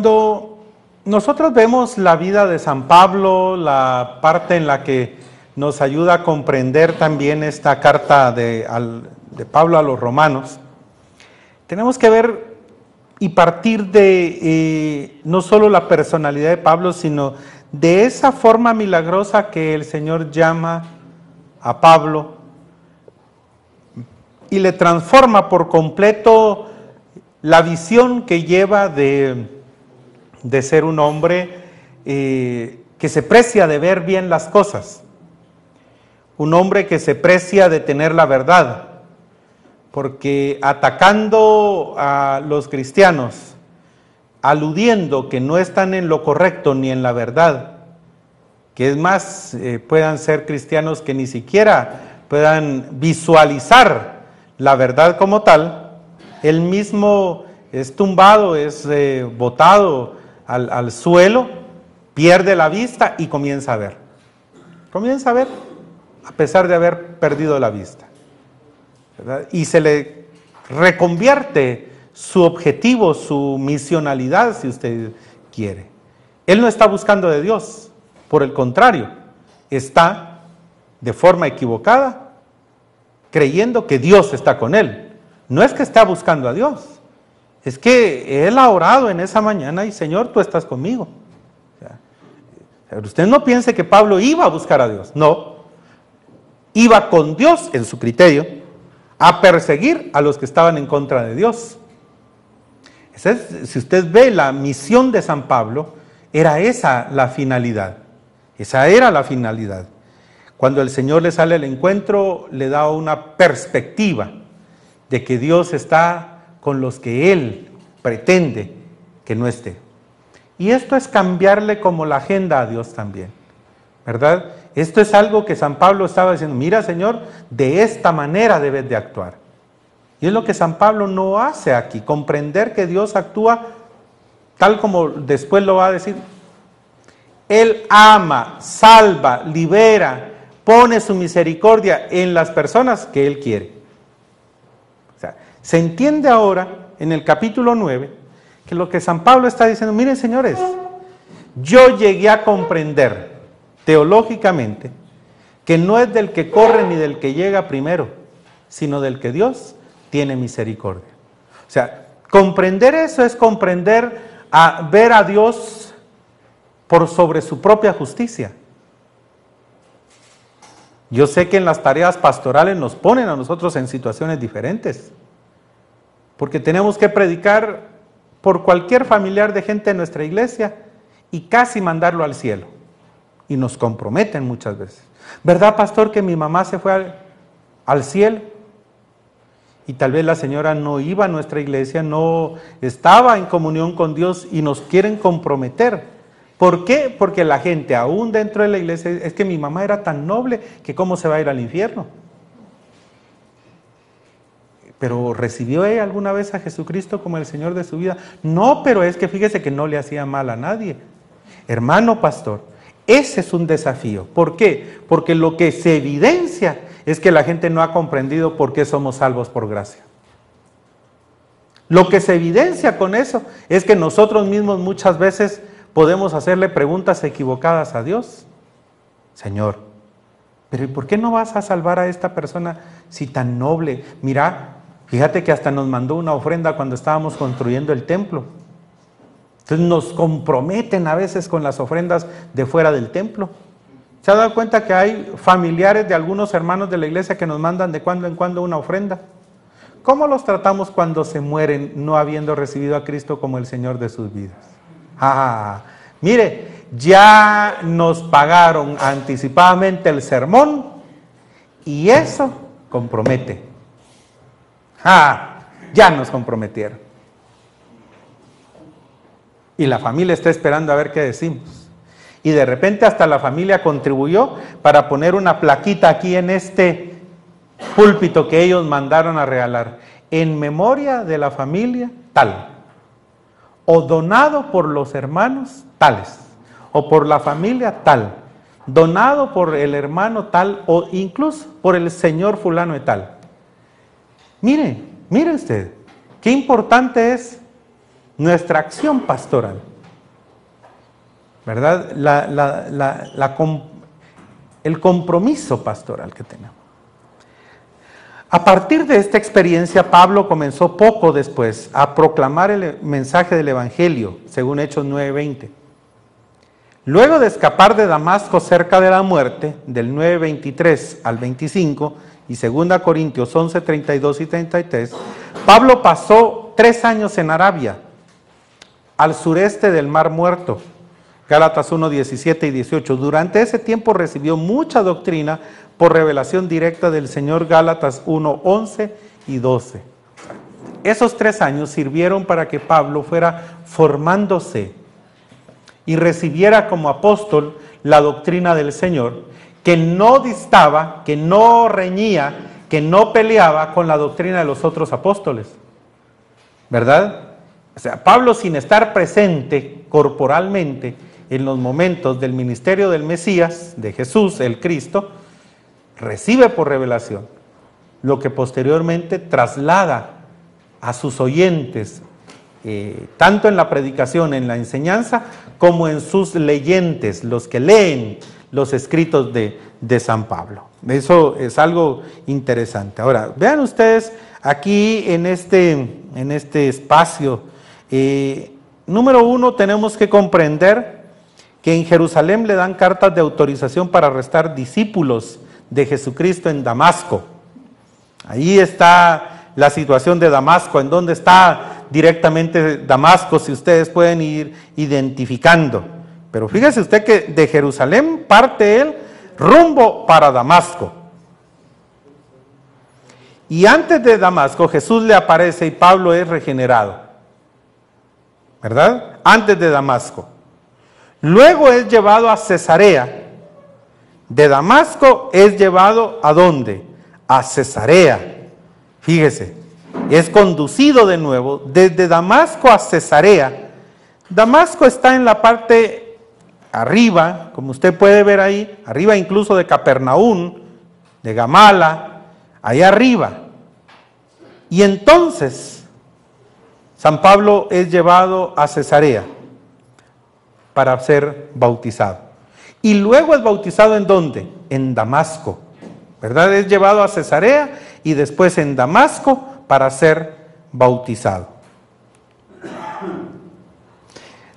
Cuando nosotros vemos la vida de San Pablo, la parte en la que nos ayuda a comprender también esta carta de, Pablo a los romanos, tenemos que ver y partir de eh, no solo la personalidad de Pablo, sino de esa forma milagrosa que el Señor llama a Pablo y le transforma por completo la visión que lleva de, de ser un hombre eh, que se precia de ver bien las cosas, un hombre que se precia de tener la verdad, porque atacando a los cristianos, aludiendo que no están en lo correcto ni en la verdad, que es más, eh, puedan ser cristianos que ni siquiera puedan visualizar la verdad como tal, él mismo es tumbado, es eh, botado al, al suelo, pierde la vista y comienza a ver. Comienza a ver a pesar de haber perdido la vista. Y se le reconvierte su objetivo, su misionalidad, si usted quiere. Él no está buscando de Dios, por el contrario, está de forma equivocada creyendo que Dios está con él. No es que está buscando a Dios, es que él ha orado en esa mañana y Señor, tú estás conmigo. usted no piense que Pablo iba a buscar a Dios, no. Iba con Dios en su criterio a perseguir a los que estaban en contra de Dios si usted ve la misión de San Pablo, era esa la finalidad. Esa era la finalidad. Cuando el Señor le sale al encuentro, le da una perspectiva de que Dios está con los que Él pretende que no esté. Y esto es cambiarle como la agenda a Dios también, ¿verdad? Esto es algo que San Pablo estaba diciendo, mira Señor, de esta manera debes de actuar. Y es lo que San Pablo no hace aquí, comprender que Dios actúa tal como después lo va a decir. Él ama, salva, libera, pone su misericordia en las personas que Él quiere. Se entiende ahora en el capítulo 9 que lo que San Pablo está diciendo, miren señores, yo llegué a comprender teológicamente que no es del que corre ni del que llega primero, sino del que Dios tiene misericordia. O sea, comprender eso es comprender a ver a Dios por sobre su propia justicia. Yo sé que en las tareas pastorales nos ponen a nosotros en situaciones diferentes, porque tenemos que predicar por cualquier familiar de gente en nuestra iglesia y casi mandarlo al cielo. Y nos comprometen muchas veces. ¿Verdad, pastor, que mi mamá se fue al, al cielo? y tal vez la señora no iba a nuestra iglesia, no estaba en comunión con Dios y nos quieren comprometer. ¿Por qué? Porque la gente aún dentro de la iglesia es que mi mamá era tan noble que cómo se va a ir al infierno. Pero ¿recibió ella alguna vez a Jesucristo como el Señor de su vida? No, pero es que fíjese que no le hacía mal a nadie. Hermano pastor, ese es un desafío. ¿Por qué? Porque lo que se evidencia es que la gente no ha comprendido por qué somos salvos por gracia. Lo que se evidencia con eso es que nosotros mismos muchas veces podemos hacerle preguntas equivocadas a Dios. Señor, pero ¿y por qué no vas a salvar a esta persona si tan noble? Mira, fíjate que hasta nos mandó una ofrenda cuando estábamos construyendo el templo. Entonces nos comprometen a veces con las ofrendas de fuera del templo. ¿Se ha dado cuenta que hay familiares de algunos hermanos de la iglesia que nos mandan de cuando en cuando una ofrenda? ¿Cómo los tratamos cuando se mueren no habiendo recibido a Cristo como el Señor de sus vidas? Ah, mire, ya nos pagaron anticipadamente el sermón y eso compromete. Ah, ya nos comprometieron. Y la familia está esperando a ver qué decimos. Y de repente hasta la familia contribuyó para poner una plaquita aquí en este púlpito que ellos mandaron a regalar, en memoria de la familia tal, o donado por los hermanos tales, o por la familia tal, donado por el hermano tal, o incluso por el señor fulano de tal. Mire, mire usted, qué importante es nuestra acción pastoral. ¿Verdad? el compromiso pastoral que tenemos. A partir de esta experiencia, Pablo comenzó poco después a proclamar el mensaje del Evangelio, según Hechos 9:20. Luego de escapar de Damasco cerca de la muerte, del 9:23 al 25, y 2 Corintios 11, 32 y 33, Pablo pasó tres años en Arabia, al sureste del Mar Muerto, Gálatas 1, 17 y 18. Durante ese tiempo recibió mucha doctrina por revelación directa del Señor Gálatas 1, 11 y 12. Esos tres años sirvieron para que Pablo fuera formándose y recibiera como apóstol la doctrina del Señor, que no distaba, que no reñía, que no peleaba con la doctrina de los otros apóstoles. ¿Verdad? O sea, Pablo sin estar presente corporalmente en los momentos del ministerio del Mesías, de Jesús, el Cristo, recibe por revelación, lo que posteriormente traslada a sus oyentes, eh, tanto en la predicación, en la enseñanza, como en sus leyentes, los que leen los escritos de, San Pablo. Eso es algo interesante. Ahora, vean ustedes aquí en este, en este espacio, eh, número uno, tenemos que comprender que en Jerusalén le dan cartas de autorización para arrestar discípulos de Jesucristo en Damasco. Ahí está la situación de Damasco, en donde está directamente Damasco, si ustedes pueden ir identificando. Pero fíjese usted que de Jerusalén parte él rumbo para Damasco. Y antes de Damasco Jesús le aparece y Pablo es regenerado. ¿Verdad? Antes de Damasco. Luego es llevado a Cesarea de Damasco es llevado a dónde? A Cesarea. Fíjese, es conducido de nuevo desde Damasco a Cesarea. Damasco está en la parte arriba, como usted puede ver ahí, arriba incluso de Capernaum, de Gamala, ahí arriba. Y entonces San Pablo es llevado a Cesarea para ser bautizado. Y luego es bautizado en dónde? En Damasco. ¿Verdad? Es llevado a Cesarea y después en Damasco para ser bautizado.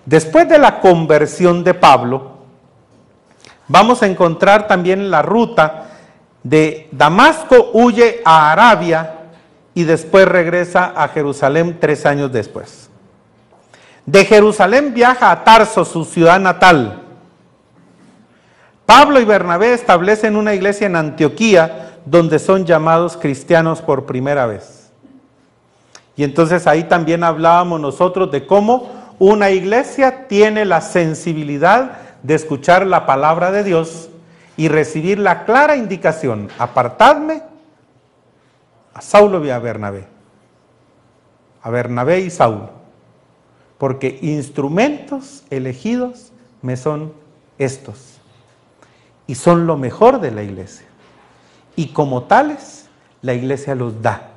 Después de la conversión de Pablo, vamos a encontrar también la ruta de Damasco huye a Arabia y después regresa a Jerusalén tres años después. De Jerusalén viaja a Tarso, su ciudad natal, Pablo y Bernabé establecen una iglesia en Antioquía donde son llamados cristianos por primera vez. Y entonces ahí también hablábamos nosotros de cómo una iglesia tiene la sensibilidad de escuchar la palabra de Dios y recibir la clara indicación, apartadme a Saulo y a Bernabé, a Bernabé y Saulo, porque instrumentos elegidos me son estos y son lo mejor de la iglesia. Y como tales, la iglesia los da.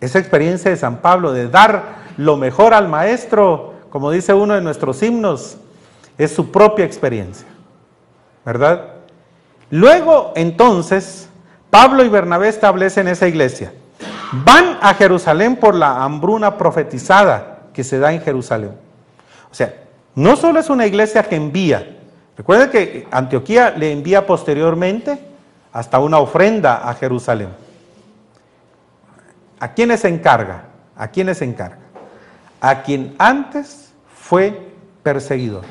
Esa experiencia de San Pablo de dar lo mejor al maestro, como dice uno de nuestros himnos, es su propia experiencia. ¿Verdad? Luego, entonces, Pablo y Bernabé establecen esa iglesia. Van a Jerusalén por la hambruna profetizada que se da en Jerusalén. O sea, no solo es una iglesia que envía, Recuerden que Antioquía le envía posteriormente hasta una ofrenda a Jerusalén. ¿A quiénes se encarga? ¿A quiénes se encarga? A quien antes fue perseguidor.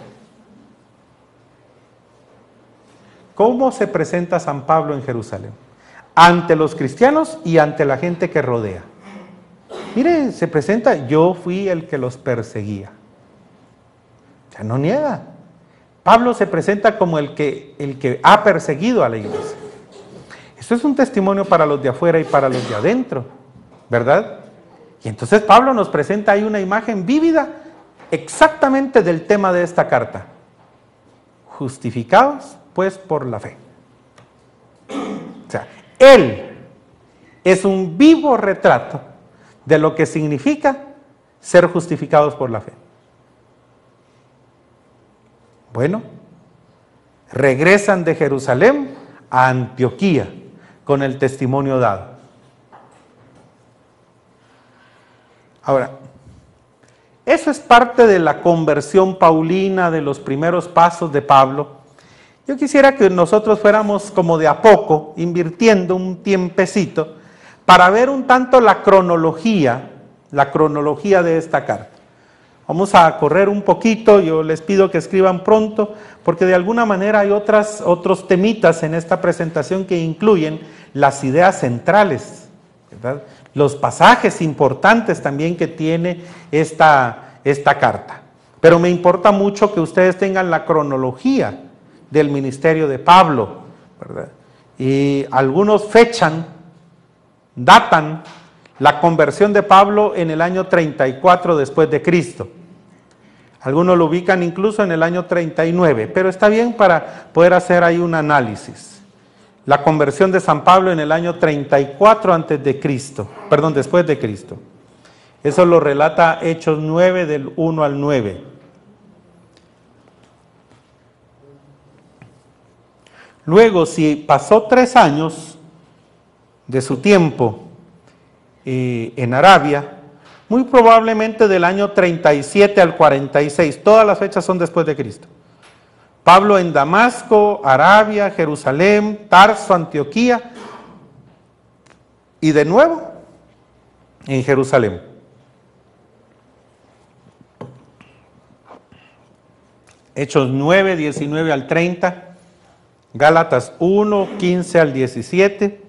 ¿Cómo se presenta San Pablo en Jerusalén? Ante los cristianos y ante la gente que rodea. Mire, se presenta, yo fui el que los perseguía. Ya no niega. Pablo se presenta como el que, el que ha perseguido a la iglesia. Esto es un testimonio para los de afuera y para los de adentro, ¿verdad? Y entonces Pablo nos presenta ahí una imagen vívida exactamente del tema de esta carta. Justificados pues por la fe. O sea, él es un vivo retrato de lo que significa ser justificados por la fe. Bueno, regresan de Jerusalén a Antioquía con el testimonio dado. Ahora, eso es parte de la conversión paulina, de los primeros pasos de Pablo. Yo quisiera que nosotros fuéramos como de a poco, invirtiendo un tiempecito, para ver un tanto la cronología, la cronología de esta carta. Vamos a correr un poquito, yo les pido que escriban pronto, porque de alguna manera hay otras, otros temitas en esta presentación que incluyen las ideas centrales, los pasajes importantes también que tiene esta, esta carta. Pero me importa mucho que ustedes tengan la cronología del ministerio de Pablo, Y algunos fechan, datan la conversión de Pablo en el año 34 después de Cristo. Algunos lo ubican incluso en el año 39, pero está bien para poder hacer ahí un análisis. La conversión de San Pablo en el año 34 antes de Cristo, perdón, después de Cristo. Eso lo relata Hechos 9 del 1 al 9. Luego, si pasó tres años de su tiempo eh, en Arabia, muy probablemente del año 37 al 46, todas las fechas son después de Cristo. Pablo en Damasco, Arabia, Jerusalén, Tarso, Antioquía y de nuevo en Jerusalén. Hechos 9, 19 al 30, Gálatas 1, 15 al 17,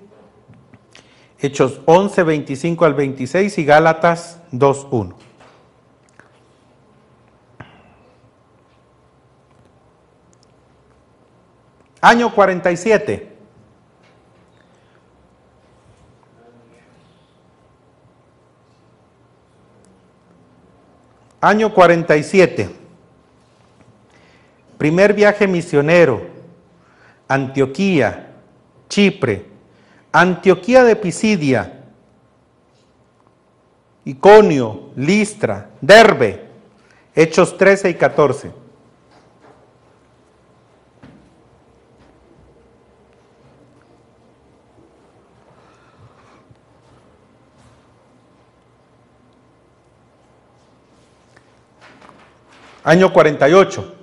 Hechos 11, 25 al 26 y Gálatas 2, 1. Año 47. Año 47. Primer viaje misionero. Antioquía, Chipre, Antioquía de Pisidia, Iconio, Listra, Derbe, Hechos 13 y 14. Año 48.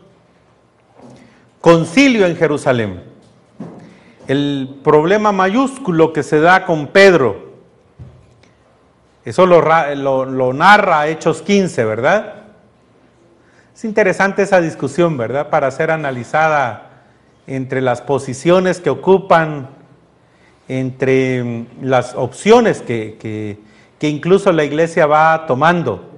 Concilio en Jerusalén. El problema mayúsculo que se da con Pedro. Eso lo, lo, narra Hechos 15, ¿verdad? Es interesante esa discusión, ¿verdad? Para ser analizada entre las posiciones que ocupan, entre las opciones que, que incluso la iglesia va tomando.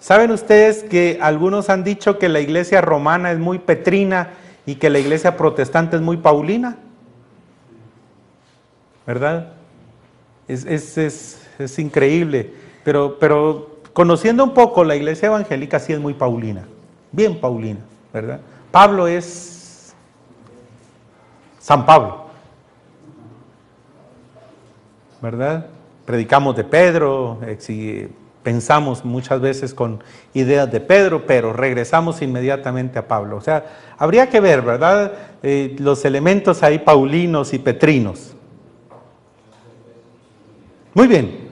¿Saben ustedes que algunos han dicho que la iglesia romana es muy petrina y que la iglesia protestante es muy paulina? ¿Verdad? Es, es, increíble. Pero, pero conociendo un poco la iglesia evangélica sí es muy paulina. Bien paulina, ¿verdad? Pablo es San Pablo. ¿Verdad? Predicamos de Pedro, pensamos muchas veces con ideas de Pedro, pero regresamos inmediatamente a Pablo. O sea, habría que ver, ¿verdad? Eh, los elementos ahí paulinos y petrinos. Muy bien,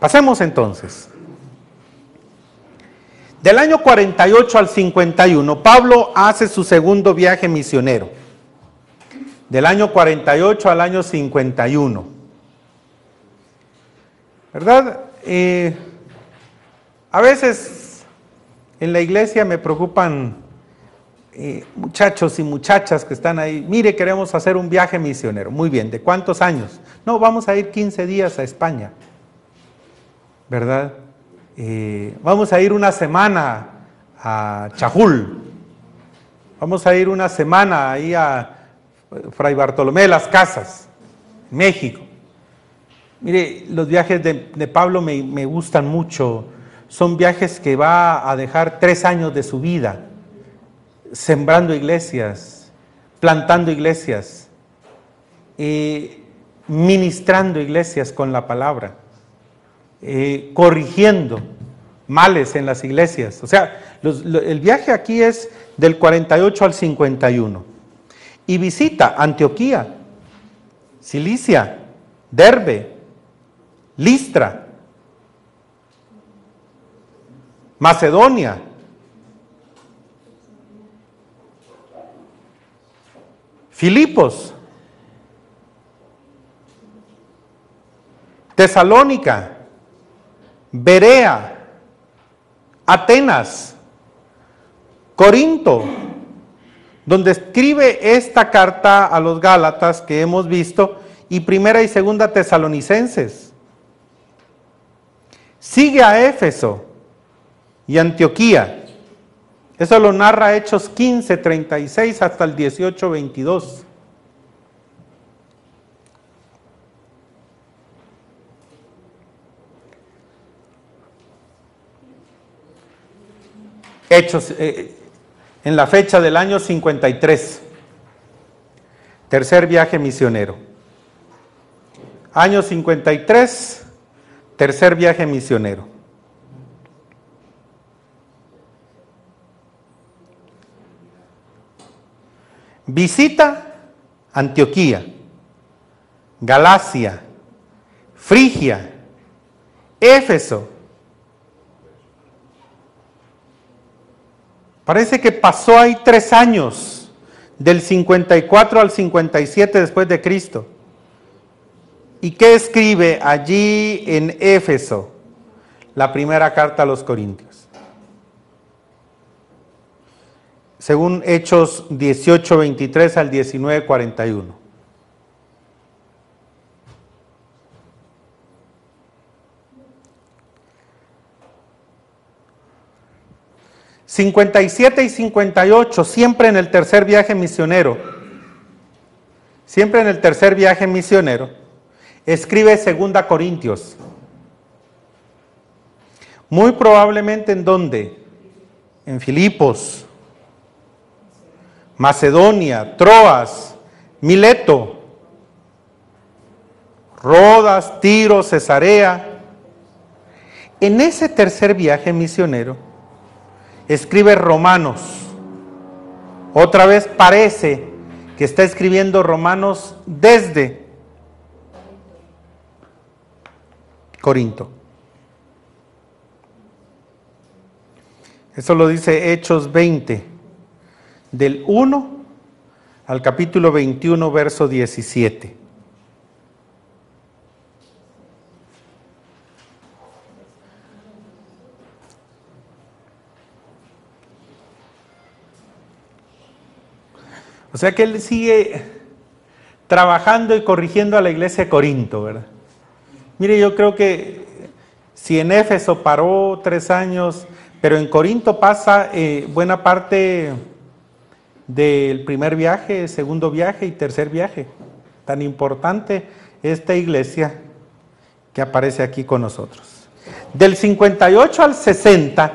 pasemos entonces. Del año 48 al 51, Pablo hace su segundo viaje misionero. Del año 48 al año 51. ¿Verdad? Eh, a veces en la iglesia me preocupan eh, muchachos y muchachas que están ahí. Mire, queremos hacer un viaje misionero. Muy bien, ¿de cuántos años? No, vamos a ir 15 días a España. ¿Verdad? Eh, vamos a ir una semana a Chajul. Vamos a ir una semana ahí a Fray Bartolomé de las Casas, México. Mire, los viajes de, Pablo me, gustan mucho. Son viajes que va a dejar tres años de su vida, sembrando iglesias, plantando iglesias, y ministrando iglesias con la palabra, eh, corrigiendo, males en las iglesias. O sea, el viaje aquí es del 48 al 51. Y visita Antioquía, Cilicia, Derbe, Listra, Macedonia, Filipos, Tesalónica, Berea, Atenas, Corinto, donde escribe esta carta a los Gálatas que hemos visto, y primera y segunda tesalonicenses. Sigue a Éfeso y Antioquía. Eso lo narra Hechos 15, 36 hasta el 18, 22. Hechos, eh, en la fecha del año 53, tercer viaje misionero. Año 53, tercer viaje misionero. Visita Antioquía, Galacia, Frigia, Éfeso. Parece que pasó ahí tres años, del 54 al 57 después de Cristo. ¿Y qué escribe allí en Éfeso? La primera carta a los Corintios. según Hechos 18, 23 al 19, 41. ...57 y 58... ...siempre en el tercer viaje misionero... ...siempre en el tercer viaje misionero... ...escribe Segunda Corintios... ...muy probablemente en dónde... ...en Filipos... Macedonia, Troas, Mileto, Rodas, Tiro, Cesarea. En ese tercer viaje misionero, escribe Romanos. Otra vez parece que está escribiendo Romanos desde Corinto. Eso lo dice Hechos 20 del 1 al capítulo 21, verso 17. O sea que él sigue trabajando y corrigiendo a la iglesia de Corinto, ¿verdad? Mire, yo creo que si en Éfeso paró tres años, pero en Corinto pasa eh, buena parte del primer viaje, segundo viaje y tercer viaje. Tan importante esta iglesia que aparece aquí con nosotros. Del 58 al 60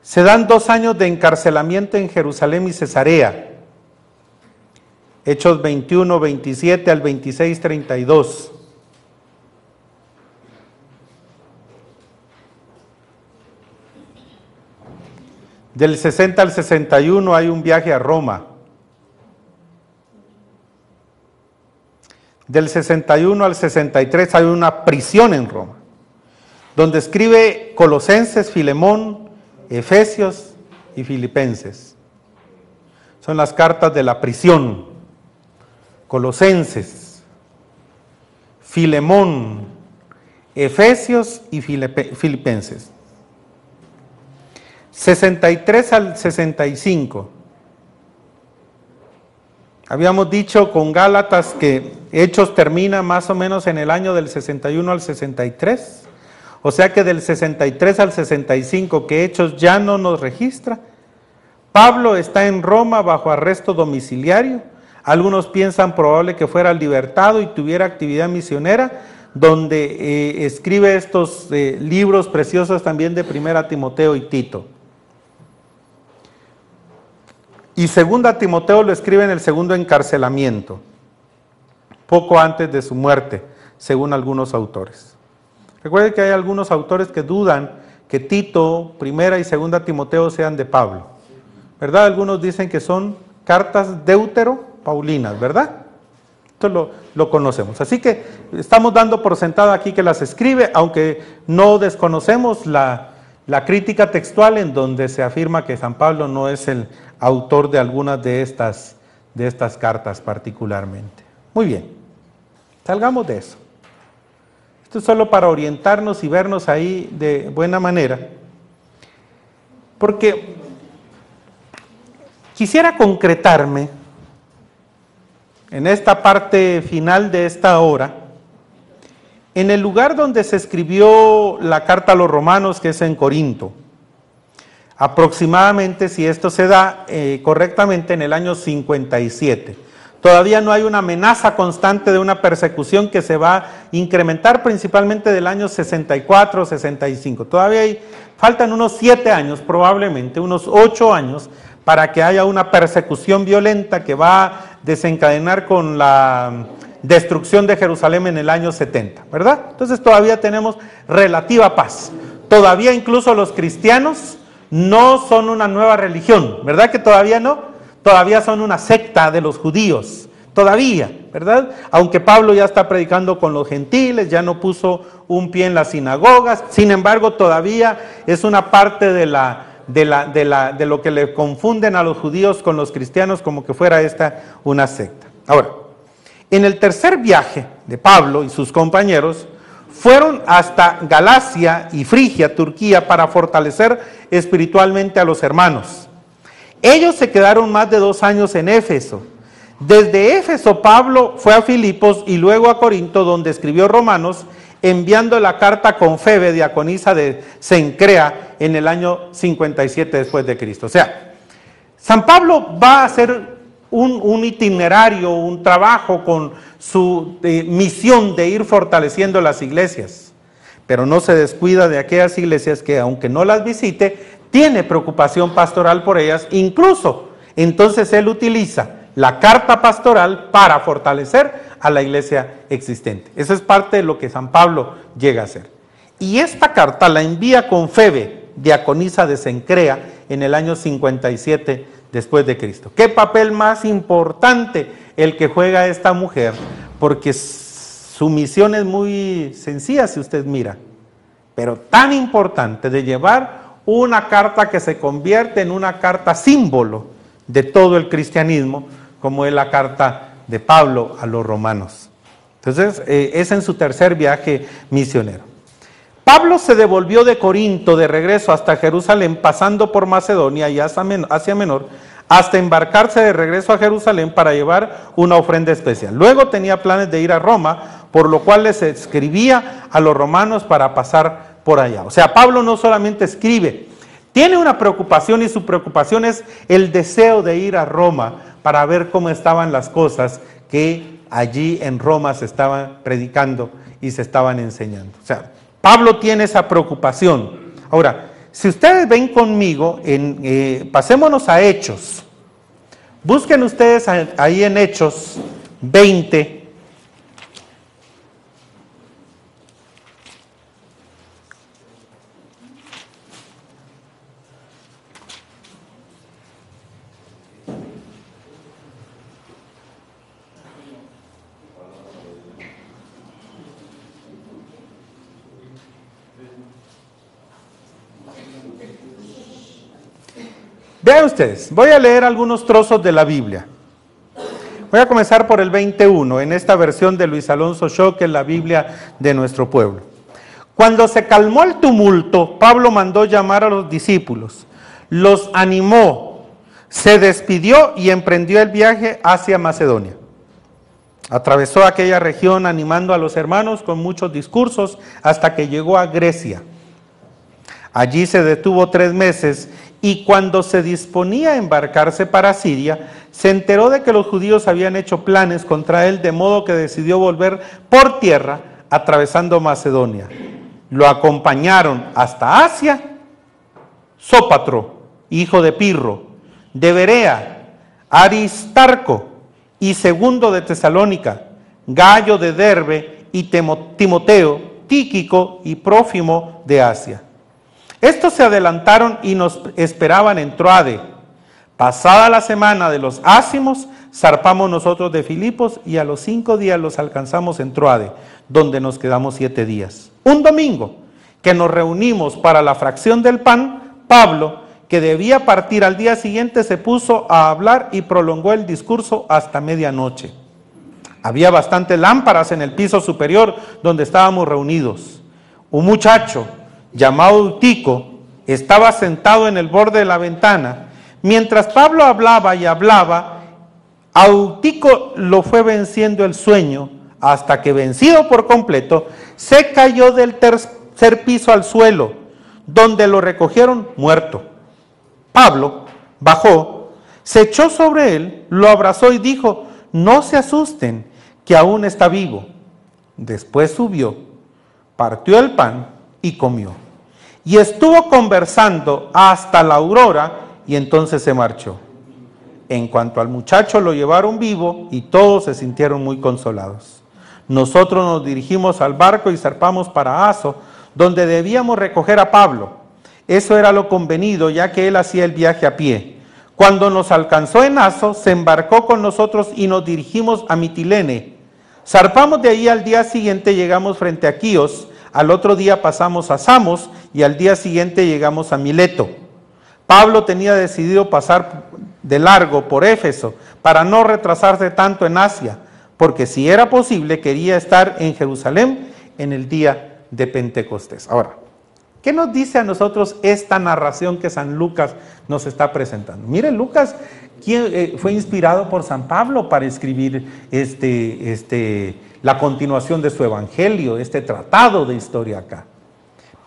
se dan dos años de encarcelamiento en Jerusalén y Cesarea. Hechos 21, 27 al 26, 32. Del 60 al 61 hay un viaje a Roma. Del 61 al 63 hay una prisión en Roma, donde escribe Colosenses, Filemón, Efesios y Filipenses. Son las cartas de la prisión. Colosenses, Filemón, Efesios y Filipenses. 63 al 65. Habíamos dicho con Gálatas que Hechos termina más o menos en el año del 61 al 63. O sea que del 63 al 65 que Hechos ya no nos registra. Pablo está en Roma bajo arresto domiciliario. Algunos piensan probable que fuera libertado y tuviera actividad misionera, donde eh, escribe estos eh, libros preciosos también de Primera Timoteo y Tito. Y segunda Timoteo lo escribe en el segundo encarcelamiento, poco antes de su muerte, según algunos autores. Recuerden que hay algunos autores que dudan que Tito, primera y segunda Timoteo sean de Pablo. ¿Verdad? Algunos dicen que son cartas deutero paulinas, ¿verdad? Esto lo, lo, conocemos. Así que estamos dando por sentado aquí que las escribe, aunque no desconocemos la, la crítica textual en donde se afirma que San Pablo no es el autor de algunas de estas, de estas cartas particularmente. Muy bien, salgamos de eso. Esto es solo para orientarnos y vernos ahí de buena manera. Porque quisiera concretarme en esta parte final de esta hora, en el lugar donde se escribió la carta a los romanos, que es en Corinto. Aproximadamente, si esto se da eh, correctamente, en el año 57. Todavía no hay una amenaza constante de una persecución que se va a incrementar principalmente del año 64, 65. Todavía hay, faltan unos siete años, probablemente, unos ocho años, para que haya una persecución violenta que va a desencadenar con la destrucción de Jerusalén en el año 70, ¿verdad? Entonces todavía tenemos relativa paz. Todavía incluso los cristianos no son una nueva religión, ¿verdad que todavía no? Todavía son una secta de los judíos, todavía, ¿verdad? Aunque Pablo ya está predicando con los gentiles, ya no puso un pie en las sinagogas, sin embargo todavía es una parte de lo que le confunden a los judíos con los cristianos como que fuera esta una secta. Ahora, en el tercer viaje de Pablo y sus compañeros, fueron hasta Galacia y Frigia, Turquía, para fortalecer espiritualmente a los hermanos. Ellos se quedaron más de dos años en Éfeso. Desde Éfeso Pablo fue a Filipos y luego a Corinto, donde escribió Romanos, enviando la carta con Febe, diaconisa de Sencrea, en el año 57 después de Cristo. O sea, San Pablo va a hacer un, itinerario, un trabajo con su eh, misión de ir fortaleciendo las iglesias, pero no se descuida de aquellas iglesias que aunque no las visite, tiene preocupación pastoral por ellas, incluso entonces él utiliza la carta pastoral para fortalecer a la iglesia existente. Eso es parte de lo que San Pablo llega a hacer. Y esta carta la envía con Febe, diaconisa de Sencrea, en el año 57 después de Cristo. ¿Qué papel más importante el que juega esta mujer? Porque su misión es muy sencilla si usted mira, pero tan importante de llevar una carta que se convierte en una carta símbolo de todo el cristianismo, como es la carta de Pablo a los romanos. Entonces, eh, es en su tercer viaje misionero. Pablo se devolvió de Corinto de regreso hasta Jerusalén, pasando por Macedonia y Asia Menor, hasta embarcarse de regreso a Jerusalén para llevar una ofrenda especial. Luego tenía planes de ir a Roma, por lo cual les escribía a los romanos para pasar por allá. O sea, Pablo no solamente escribe, tiene una preocupación y su preocupación es el deseo de ir a Roma para ver cómo estaban las cosas que allí en Roma se estaban predicando y se estaban enseñando. O sea, Pablo tiene esa preocupación. Ahora, si ustedes ven conmigo, eh, pasémonos a Hechos. Busquen ustedes ahí en Hechos 20, Vean ustedes, voy a leer algunos trozos de la Biblia. Voy a comenzar por el 21, en esta versión de Luis Alonso Shaw, que es la Biblia de nuestro pueblo. Cuando se calmó el tumulto, Pablo mandó llamar a los discípulos, los animó, se despidió y emprendió el viaje hacia Macedonia. Atravesó aquella región animando a los hermanos con muchos discursos hasta que llegó a Grecia. Allí se detuvo tres meses y cuando se disponía a embarcarse para Siria, se enteró de que los judíos habían hecho planes contra él, de modo que decidió volver por tierra atravesando Macedonia. Lo acompañaron hasta Asia, Sópatro, hijo de Pirro, de Berea, Aristarco y segundo de Tesalónica, Gallo de Derbe y Timoteo, Tíquico y Prófimo de Asia. Estos se adelantaron y nos esperaban en Troade. Pasada la semana de los ácimos, zarpamos nosotros de Filipos y a los cinco días los alcanzamos en Troade, donde nos quedamos siete días. Un domingo que nos reunimos para la fracción del pan, Pablo, que debía partir al día siguiente, se puso a hablar y prolongó el discurso hasta medianoche. Había bastantes lámparas en el piso superior donde estábamos reunidos. Un muchacho llamado Eutico estaba sentado en el borde de la ventana. Mientras Pablo hablaba y hablaba, a lo fue venciendo el sueño hasta que vencido por completo, se cayó del tercer piso al suelo, donde lo recogieron muerto. Pablo bajó, se echó sobre él, lo abrazó y dijo, no se asusten, que aún está vivo. Después subió, partió el pan y comió. Y estuvo conversando hasta la aurora y entonces se marchó. En cuanto al muchacho lo llevaron vivo y todos se sintieron muy consolados. Nosotros nos dirigimos al barco y zarpamos para Aso, donde debíamos recoger a Pablo. Eso era lo convenido, ya que él hacía el viaje a pie. Cuando nos alcanzó en Aso, se embarcó con nosotros y nos dirigimos a Mitilene. Zarpamos de ahí al día siguiente, llegamos frente a Quíos, al otro día pasamos a Samos y al día siguiente llegamos a Mileto. Pablo tenía decidido pasar de largo por Éfeso para no retrasarse tanto en Asia, porque si era posible quería estar en Jerusalén en el día de Pentecostés. Ahora, ¿qué nos dice a nosotros esta narración que San Lucas nos está presentando? Mire, Lucas fue inspirado por San Pablo para escribir este, este, la continuación de su evangelio, este tratado de historia acá.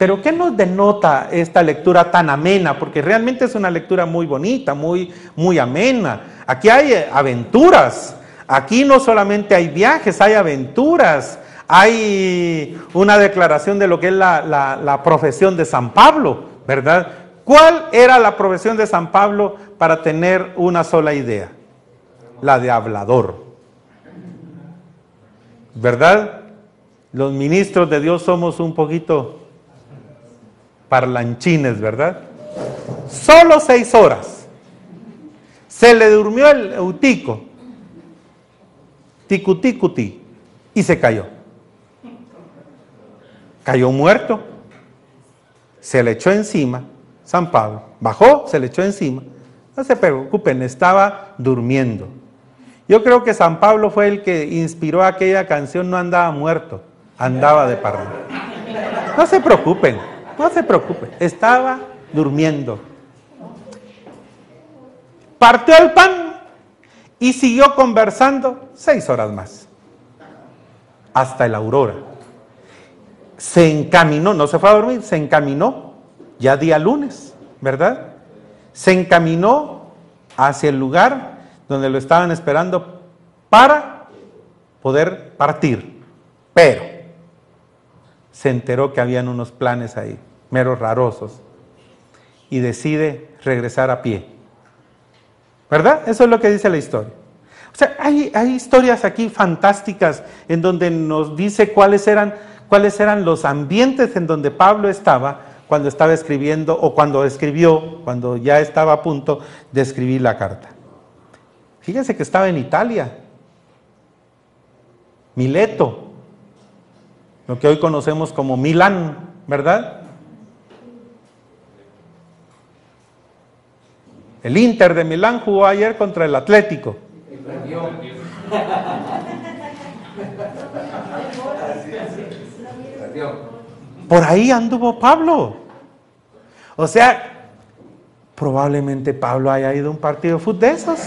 Pero ¿qué nos denota esta lectura tan amena? Porque realmente es una lectura muy bonita, muy, muy amena. Aquí hay eh, aventuras. Aquí no solamente hay viajes, hay aventuras. Hay una declaración de lo que es la, la profesión de San Pablo, ¿verdad? ¿Cuál era la profesión de San Pablo para tener una sola idea? La de hablador. ¿Verdad? Los ministros de Dios somos un poquito parlanchines, ¿verdad? Solo seis horas. Se le durmió el eutico, ticuticuti, y se cayó. Cayó muerto. Se le echó encima San Pablo. Bajó, se le echó encima. No se preocupen, estaba durmiendo. Yo creo que San Pablo fue el que inspiró aquella canción, no andaba muerto, andaba de parrón. No se preocupen, no se preocupen, estaba durmiendo. Partió el pan y siguió conversando seis horas más, hasta la aurora. Se encaminó, no se fue a dormir, se encaminó ya día lunes, ¿verdad? Se encaminó hacia el lugar donde lo estaban esperando para poder partir. Pero se enteró que habían unos planes ahí, meros rarosos, y decide regresar a pie. ¿Verdad? Eso es lo que dice la historia. O sea, hay, hay historias aquí fantásticas en donde nos dice cuáles eran, cuáles eran los ambientes en donde Pablo estaba cuando estaba escribiendo o cuando escribió, cuando ya estaba a punto de escribir la carta. Fíjense que estaba en Italia, Mileto, lo que hoy conocemos como Milán, ¿verdad? El Inter de Milán jugó ayer contra el Atlético. Por ahí anduvo Pablo. O sea, probablemente Pablo haya ido a un partido de fútbol de esos.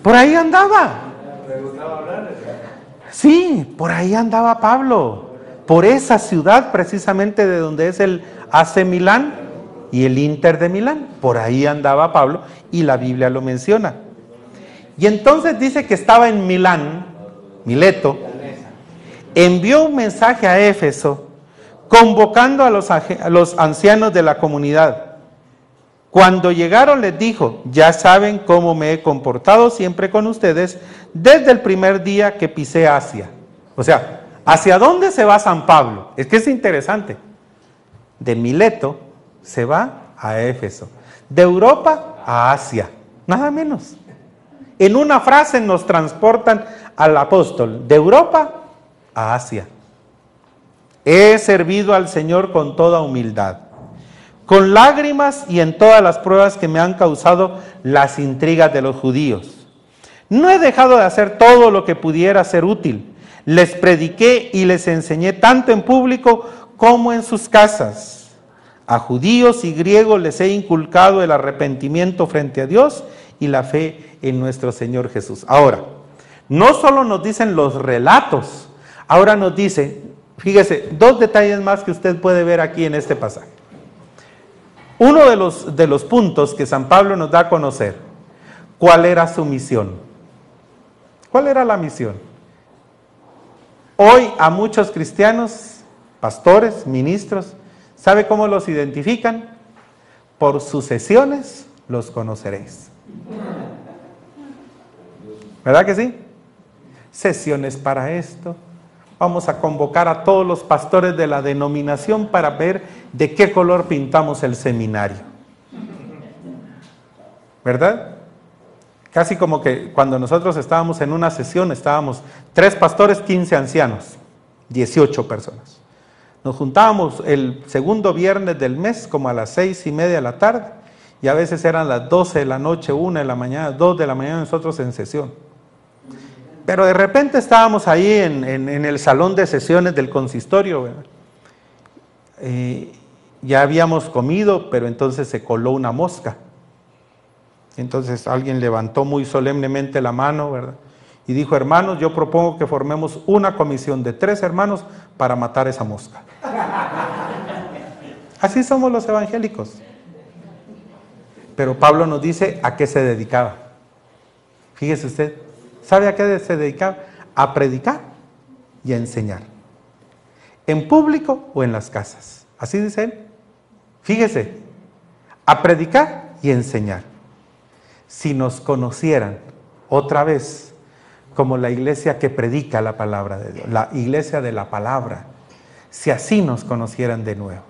Por ahí andaba. Sí, por ahí andaba Pablo. Por esa ciudad precisamente de donde es el AC Milán y el Inter de Milán. Por ahí andaba Pablo y la Biblia lo menciona. Y entonces dice que estaba en Milán, Mileto, envió un mensaje a Éfeso convocando a los, ancianos de la comunidad. Cuando llegaron les dijo, ya saben cómo me he comportado siempre con ustedes desde el primer día que pisé Asia. O sea, ¿Hacia dónde se va San Pablo? Es que es interesante. De Mileto se va a Éfeso. De Europa a Asia. Nada menos. En una frase nos transportan al apóstol. De Europa a Asia. He servido al Señor con toda humildad, con lágrimas y en todas las pruebas que me han causado las intrigas de los judíos. No he dejado de hacer todo lo que pudiera ser útil. Les prediqué y les enseñé tanto en público como en sus casas. A judíos y griegos les he inculcado el arrepentimiento frente a Dios y la fe en nuestro Señor Jesús. Ahora, no solo nos dicen los relatos, ahora nos dice, Fíjese, dos detalles más que usted puede ver aquí en este pasaje. Uno de los, de los puntos que San Pablo nos da a conocer, ¿cuál era su misión? ¿Cuál era la misión? Hoy a muchos cristianos, pastores, ministros, ¿sabe cómo los identifican? Por sus sesiones los conoceréis. ¿Verdad que sí? Sesiones para esto, Vamos a convocar a todos los pastores de la denominación para ver de qué color pintamos el seminario. ¿Verdad? Casi como que cuando nosotros estábamos en una sesión, estábamos tres pastores, 15 ancianos, 18 personas. Nos juntábamos el segundo viernes del mes, como a las seis y media de la tarde, y a veces eran las 12 de la noche, una de la mañana, dos de la mañana, nosotros en sesión. Pero de repente estábamos ahí en, el salón de sesiones del consistorio. Eh, ya habíamos comido, pero entonces se coló una mosca. Entonces alguien levantó muy solemnemente la mano, ¿verdad? Y dijo, hermanos, yo propongo que formemos una comisión de tres hermanos para matar esa mosca. Así somos los evangélicos. Pero Pablo nos dice a qué se dedicaba. Fíjese usted, ¿Sabe a qué se dedicaba? A predicar y a enseñar. En público o en las casas. Así dice él. Fíjese, a predicar y enseñar. Si nos conocieran otra vez como la iglesia que predica la palabra de Dios, la iglesia de la palabra, si así nos conocieran de nuevo,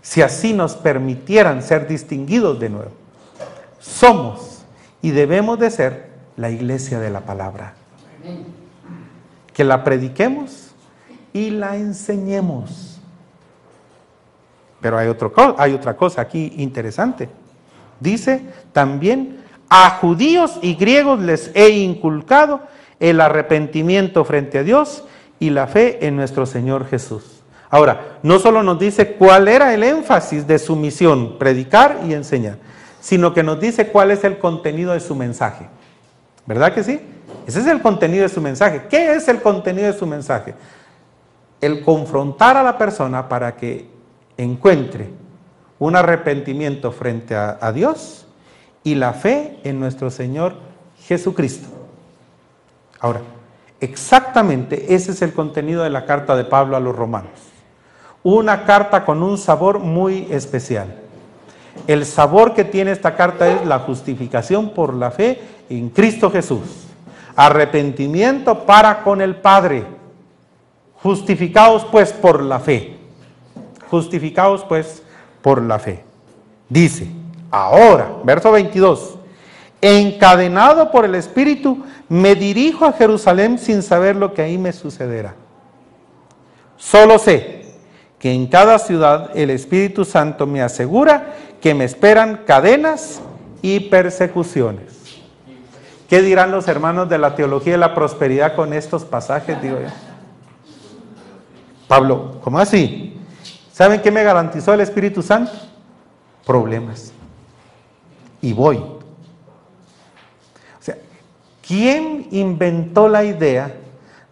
si así nos permitieran ser distinguidos de nuevo, somos y debemos de ser la iglesia de la palabra. Que la prediquemos y la enseñemos. Pero hay, otro, hay otra cosa aquí interesante. Dice también, a judíos y griegos les he inculcado el arrepentimiento frente a Dios y la fe en nuestro Señor Jesús. Ahora, no solo nos dice cuál era el énfasis de su misión, predicar y enseñar, sino que nos dice cuál es el contenido de su mensaje. ¿Verdad que sí? Ese es el contenido de su mensaje. ¿Qué es el contenido de su mensaje? El confrontar a la persona para que encuentre un arrepentimiento frente a, Dios y la fe en nuestro Señor Jesucristo. Ahora, exactamente ese es el contenido de la carta de Pablo a los romanos. Una carta con un sabor muy especial. El sabor que tiene esta carta es la justificación por la fe en Cristo Jesús. Arrepentimiento para con el Padre. Justificados pues por la fe. Justificados pues por la fe. Dice, ahora, verso 22, encadenado por el Espíritu, me dirijo a Jerusalén sin saber lo que ahí me sucederá. Solo sé que en cada ciudad el Espíritu Santo me asegura que me esperan cadenas y persecuciones. ¿Qué dirán los hermanos de la teología de la prosperidad con estos pasajes? Digo yo. Pablo, ¿cómo así? ¿Saben qué me garantizó el Espíritu Santo? Problemas. Y voy. O sea, ¿quién inventó la idea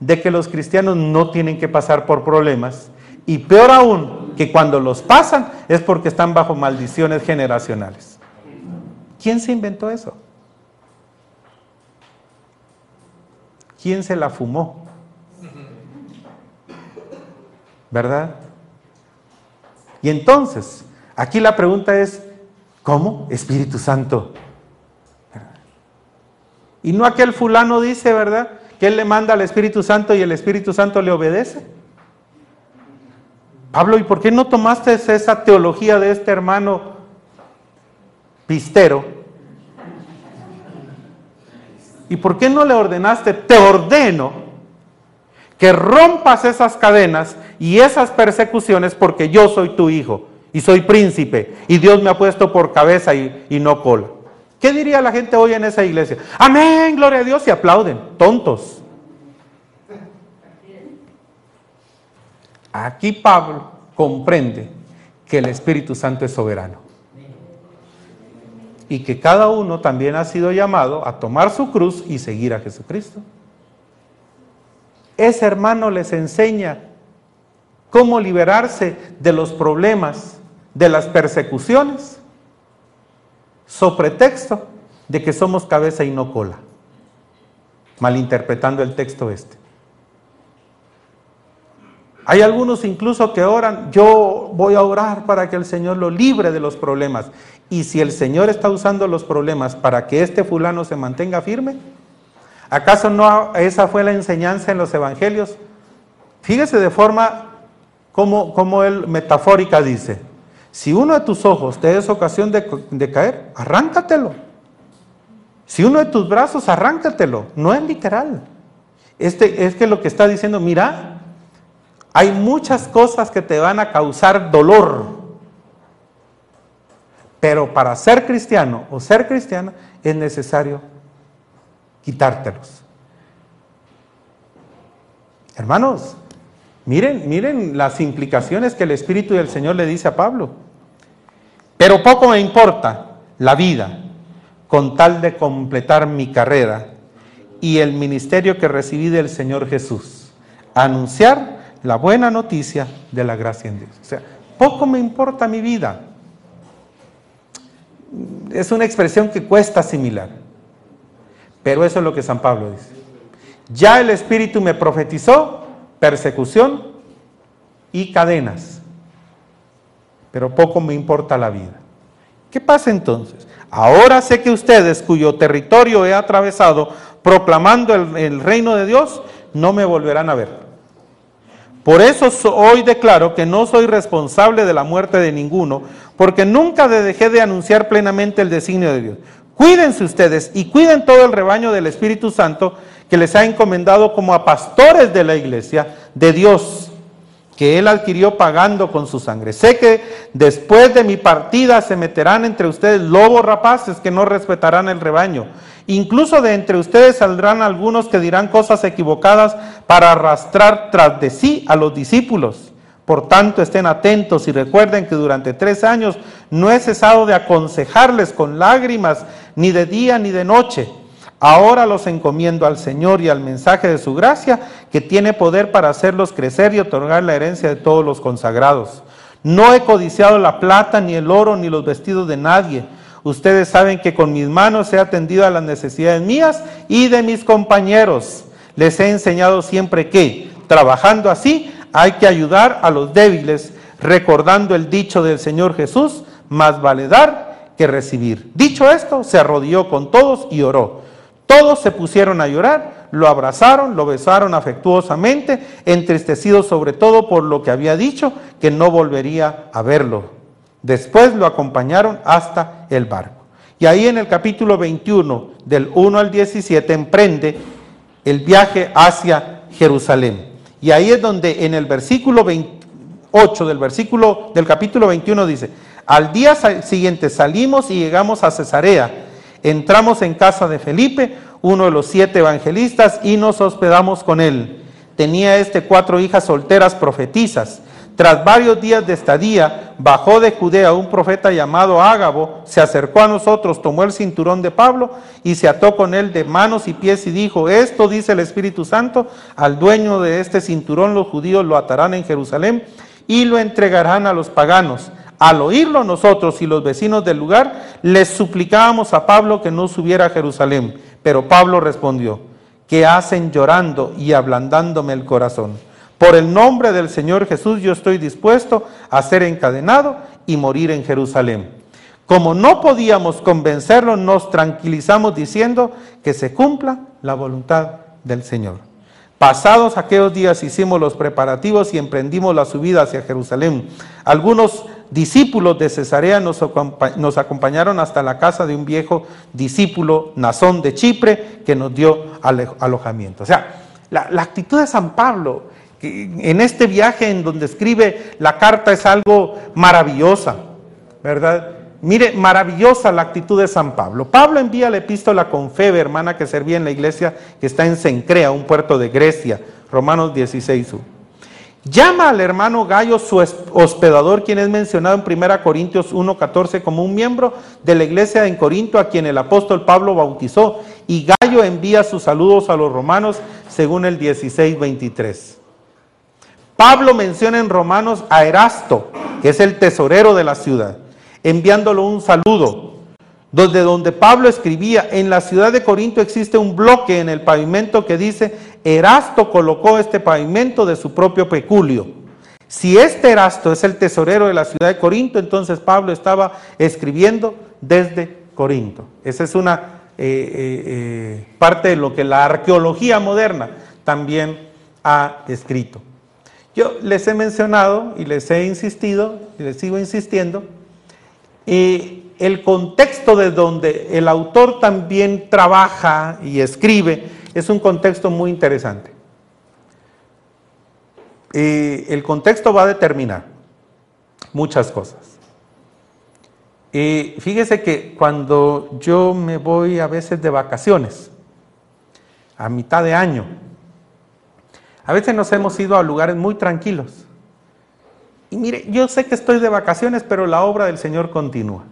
de que los cristianos no tienen que pasar por problemas? Y peor aún, que cuando los pasan es porque están bajo maldiciones generacionales. ¿Quién se inventó eso? ¿Quién se la fumó? ¿Verdad? Y entonces, aquí la pregunta es, ¿cómo? Espíritu Santo. Y no aquel fulano dice, ¿verdad? que él le manda al Espíritu Santo y el Espíritu Santo le obedece. Pablo, ¿y por qué no tomaste esa teología de este hermano pistero? ¿Y por qué no le ordenaste, te ordeno que rompas esas cadenas y esas persecuciones porque yo soy tu hijo y soy príncipe y Dios me ha puesto por cabeza y, no cola? ¿Qué diría la gente hoy en esa iglesia? Amén, gloria a Dios y aplauden, tontos. Aquí Pablo comprende que el Espíritu Santo es soberano y que cada uno también ha sido llamado a tomar su cruz y seguir a Jesucristo. Ese hermano les enseña cómo liberarse de los problemas, de las persecuciones, sobre texto de que somos cabeza y no cola, malinterpretando el texto este. Hay algunos incluso que oran, yo voy a orar para que el Señor lo libre de los problemas. Y si el Señor está usando los problemas para que este fulano se mantenga firme, ¿acaso no esa fue la enseñanza en los evangelios? Fíjese de forma como, como él metafórica dice, si uno de tus ojos te es ocasión de, de caer, arráncatelo. Si uno de tus brazos, arráncatelo. No es literal. Este, es que lo que está diciendo, mira, hay muchas cosas que te van a causar dolor. Pero para ser cristiano o ser cristiana es necesario quitártelos. Hermanos, miren, miren las implicaciones que el Espíritu del Señor le dice a Pablo. Pero poco me importa la vida con tal de completar mi carrera y el ministerio que recibí del Señor Jesús. Anunciar la buena noticia de la gracia en Dios. O sea, poco me importa mi vida. Es una expresión que cuesta asimilar. Pero eso es lo que San Pablo dice. Ya el Espíritu me profetizó persecución y cadenas. Pero poco me importa la vida. ¿Qué pasa entonces? Ahora sé que ustedes, cuyo territorio he atravesado proclamando el, el reino de Dios, no me volverán a ver. Por eso hoy declaro que no soy responsable de la muerte de ninguno, porque nunca dejé de anunciar plenamente el designio de Dios. Cuídense ustedes y cuiden todo el rebaño del Espíritu Santo que les ha encomendado como a pastores de la iglesia de Dios, que Él adquirió pagando con su sangre. Sé que después de mi partida se meterán entre ustedes lobos rapaces que no respetarán el rebaño Incluso de entre ustedes saldrán algunos que dirán cosas equivocadas para arrastrar tras de sí a los discípulos. Por tanto, estén atentos y recuerden que durante tres años no he cesado de aconsejarles con lágrimas, ni de día ni de noche. Ahora los encomiendo al Señor y al mensaje de su gracia, que tiene poder para hacerlos crecer y otorgar la herencia de todos los consagrados. No he codiciado la plata, ni el oro, ni los vestidos de nadie Ustedes saben que con mis manos he atendido a las necesidades mías y de mis compañeros. Les he enseñado siempre que, trabajando así, hay que ayudar a los débiles, recordando el dicho del Señor Jesús, más vale dar que recibir. Dicho esto, se arrodilló con todos y oró. Todos se pusieron a llorar, lo abrazaron, lo besaron afectuosamente, entristecidos sobre todo por lo que había dicho, que no volvería a verlo. Después lo acompañaron hasta el barco. Y ahí en el capítulo 21, del 1 al 17, emprende el viaje hacia Jerusalén. Y ahí es donde en el versículo 28 del versículo del capítulo 21 dice, al día siguiente salimos y llegamos a Cesarea. Entramos en casa de Felipe, uno de los siete evangelistas, y nos hospedamos con él. Tenía este cuatro hijas solteras profetizas tras varios días de estadía, bajó de Judea un profeta llamado Ágabo, se acercó a nosotros, tomó el cinturón de Pablo y se ató con él de manos y pies y dijo, esto dice el Espíritu Santo, al dueño de este cinturón los judíos lo atarán en Jerusalén y lo entregarán a los paganos. Al oírlo nosotros y los vecinos del lugar, les suplicábamos a Pablo que no subiera a Jerusalén. Pero Pablo respondió, ¿qué hacen llorando y ablandándome el corazón? Por el nombre del Señor Jesús yo estoy dispuesto a ser encadenado y morir en Jerusalén. Como no podíamos convencerlo, nos tranquilizamos diciendo que se cumpla la voluntad del Señor. Pasados aquellos días hicimos los preparativos y emprendimos la subida hacia Jerusalén. Algunos discípulos de Cesarea nos, acompañaron hasta la casa de un viejo discípulo, Nazón de Chipre, que nos dio alojamiento. O sea, la, la actitud de San Pablo en este viaje en donde escribe la carta es algo maravillosa, ¿verdad? Mire, maravillosa la actitud de San Pablo. Pablo envía la epístola con Febe, hermana que servía en la iglesia que está en Sencrea, un puerto de Grecia, Romanos 16. Llama al hermano Gallo su hospedador, quien es mencionado en 1 Corintios 1.14 como un miembro de la iglesia en Corinto a quien el apóstol Pablo bautizó. Y Gallo envía sus saludos a los romanos según el 16.23. Pablo menciona en Romanos a Erasto, que es el tesorero de la ciudad enviándolo un saludo. Desde donde Pablo escribía, en la ciudad de Corinto existe un bloque en el pavimento que dice, Erasto colocó este pavimento de su propio peculio. Si este Erasto es el tesorero de la ciudad de Corinto, entonces Pablo estaba escribiendo desde Corinto. Esa es una eh, eh, eh, parte de lo que la arqueología moderna también ha escrito. Yo les he mencionado y les he insistido y les sigo insistiendo y el contexto de donde el autor también trabaja y escribe es un contexto muy interesante. El contexto va a determinar muchas cosas. Y fíjese que cuando yo me voy a veces de vacaciones, a mitad de año, a veces nos hemos ido a lugares muy tranquilos. Y mire, yo sé que estoy de vacaciones, pero la obra del Señor continúa.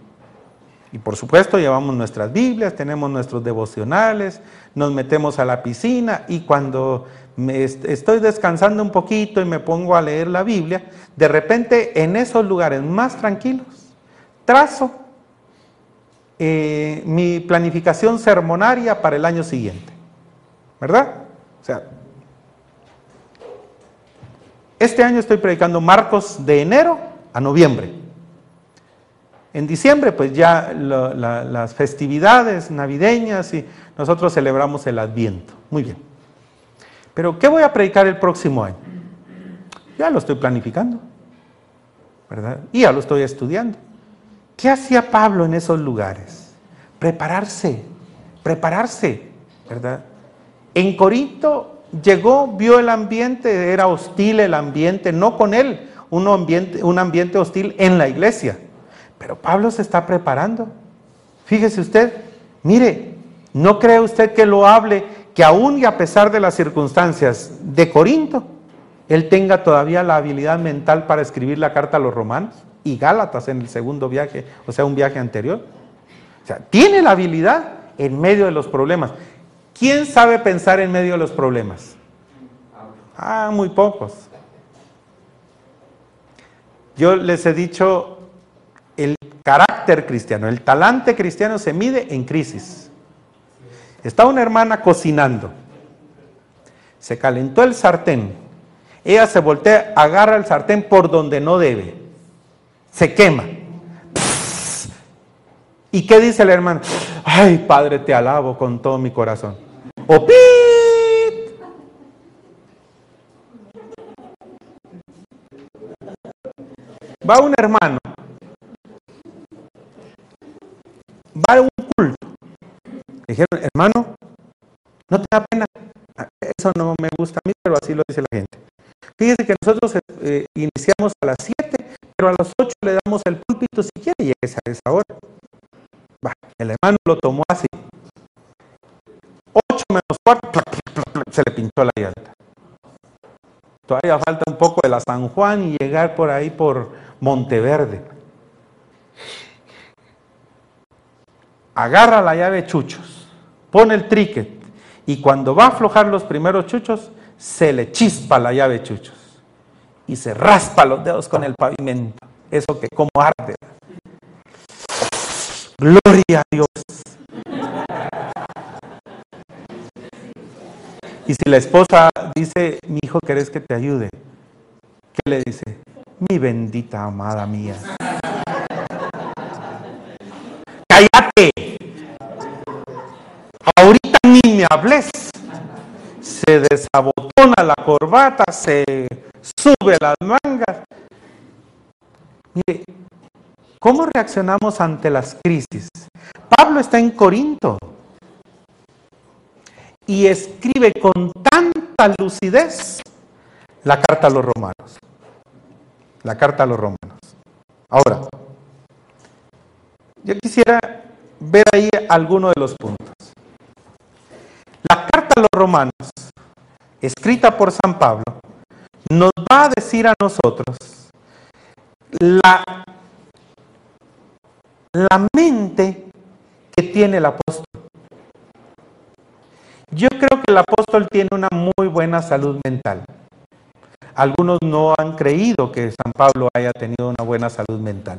Y por supuesto llevamos nuestras Biblias, tenemos nuestros devocionales, nos metemos a la piscina y cuando me estoy descansando un poquito y me pongo a leer la Biblia, de repente en esos lugares más tranquilos trazo eh, mi planificación sermonaria para el año siguiente. ¿Verdad? O sea, este año estoy predicando Marcos de enero a noviembre. En diciembre, pues ya las festividades navideñas y nosotros celebramos el Adviento. Muy bien. Pero, ¿qué voy a predicar el próximo año? Ya lo estoy planificando, ¿verdad? Y ya lo estoy estudiando. ¿Qué hacía Pablo en esos lugares? Prepararse, prepararse, ¿verdad? En Corinto llegó, vio el ambiente, era hostil el ambiente, no con él, un ambiente, un ambiente hostil en la iglesia. Pero Pablo se está preparando. Fíjese usted, mire, ¿no cree usted que lo hable que aún y a pesar de las circunstancias de Corinto, él tenga todavía la habilidad mental para escribir la carta a los romanos y Gálatas en el segundo viaje, o sea, un viaje anterior? O sea, tiene la habilidad en medio de los problemas. ¿Quién sabe pensar en medio de los problemas? Ah, muy pocos. Yo les he dicho, el carácter cristiano, el talante cristiano se mide en crisis. Está una hermana cocinando. Se calentó el sartén. Ella se voltea, agarra el sartén por donde no debe. Se quema. ¿Y qué dice el hermano? Ay, Padre, te alabo con todo mi corazón o Va un hermano, va a un culto. dijeron, hermano, no te da pena. Eso no me gusta a mí, pero así lo dice la gente. Fíjese que nosotros eh, iniciamos a las 7, pero a las 8 le damos el púlpito si quiere y es a esa hora. Va, el hermano lo tomó así se le pinchó la llanta. Todavía falta un poco de la San Juan y llegar por ahí por Monteverde. Agarra la llave chuchos, pone el tricket y cuando va a aflojar los primeros chuchos, se le chispa la llave chuchos y se raspa los dedos con el pavimento. Eso que como arde. Gloria a Dios. Y si la esposa dice, mi hijo, ¿querés que te ayude? ¿Qué le dice? Mi bendita amada mía. Cállate. Ahorita ni me hables. se desabotona la corbata, se sube las mangas. Mire, ¿cómo reaccionamos ante las crisis? Pablo está en Corinto y escribe con tanta lucidez la carta a los romanos. La carta a los romanos. Ahora, yo quisiera ver ahí alguno de los puntos. La carta a los romanos, escrita por San Pablo, nos va a decir a nosotros la, la mente que tiene el apóstol. Yo creo que el apóstol tiene una muy buena salud mental. Algunos no han creído que San Pablo haya tenido una buena salud mental.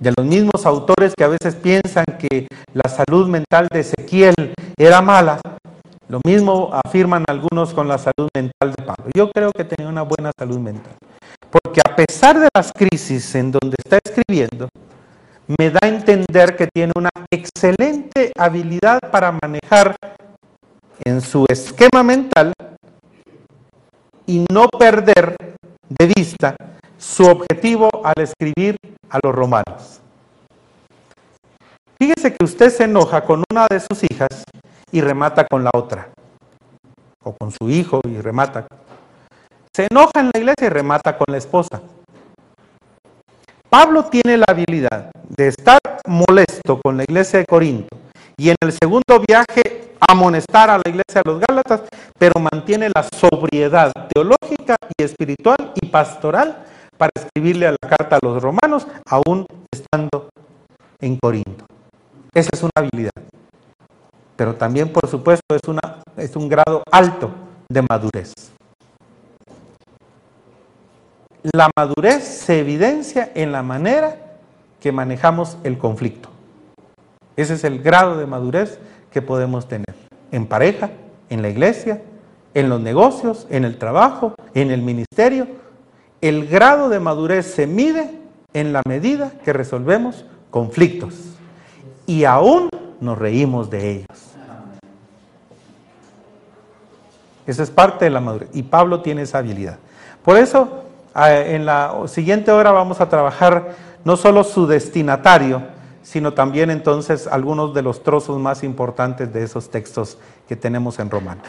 De los mismos autores que a veces piensan que la salud mental de Ezequiel era mala, lo mismo afirman algunos con la salud mental de Pablo. Yo creo que tenía una buena salud mental. Porque a pesar de las crisis en donde está escribiendo, me da a entender que tiene una excelente habilidad para manejar en su esquema mental y no perder de vista su objetivo al escribir a los romanos. Fíjese que usted se enoja con una de sus hijas y remata con la otra, o con su hijo y remata. Se enoja en la iglesia y remata con la esposa. Pablo tiene la habilidad de estar molesto con la iglesia de Corinto y en el segundo viaje amonestar a la iglesia de los Gálatas, pero mantiene la sobriedad teológica y espiritual y pastoral para escribirle a la carta a los romanos, aún estando en Corinto. Esa es una habilidad. Pero también, por supuesto, es, es un grado alto de madurez. La madurez se evidencia en la manera que manejamos el conflicto. Ese es el grado de madurez que podemos tener en pareja, en la iglesia, en los negocios, en el trabajo, en el ministerio. El grado de madurez se mide en la medida que resolvemos conflictos y aún nos reímos de ellos. Esa es parte de la madurez y Pablo tiene esa habilidad. Por eso, en la siguiente hora vamos a trabajar no solo su destinatario, sino también entonces algunos de los trozos más importantes de esos textos que tenemos en Romanos.